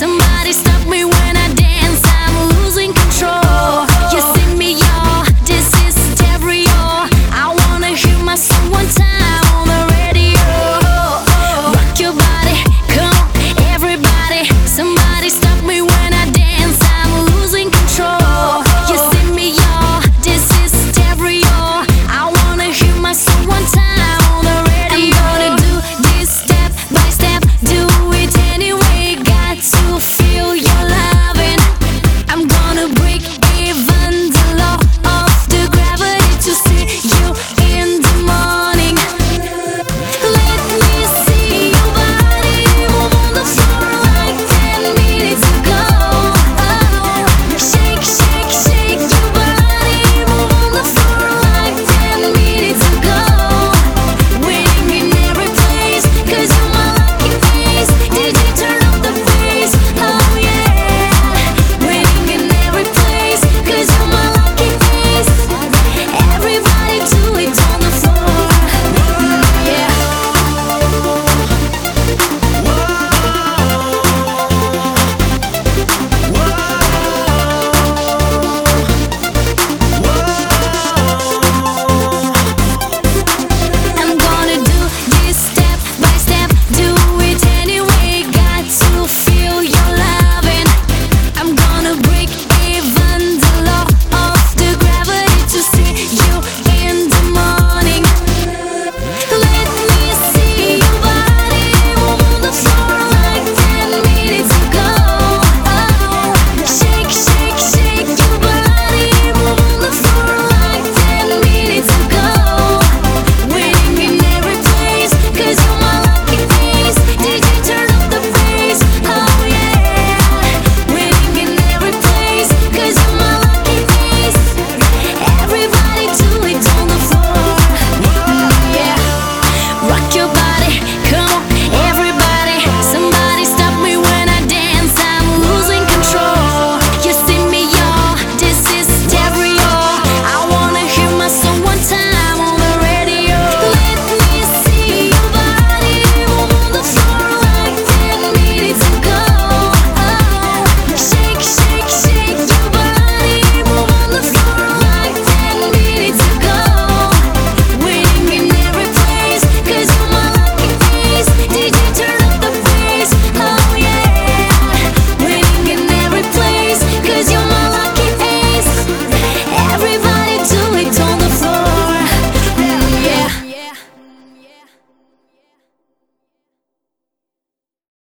Somebody stop me when I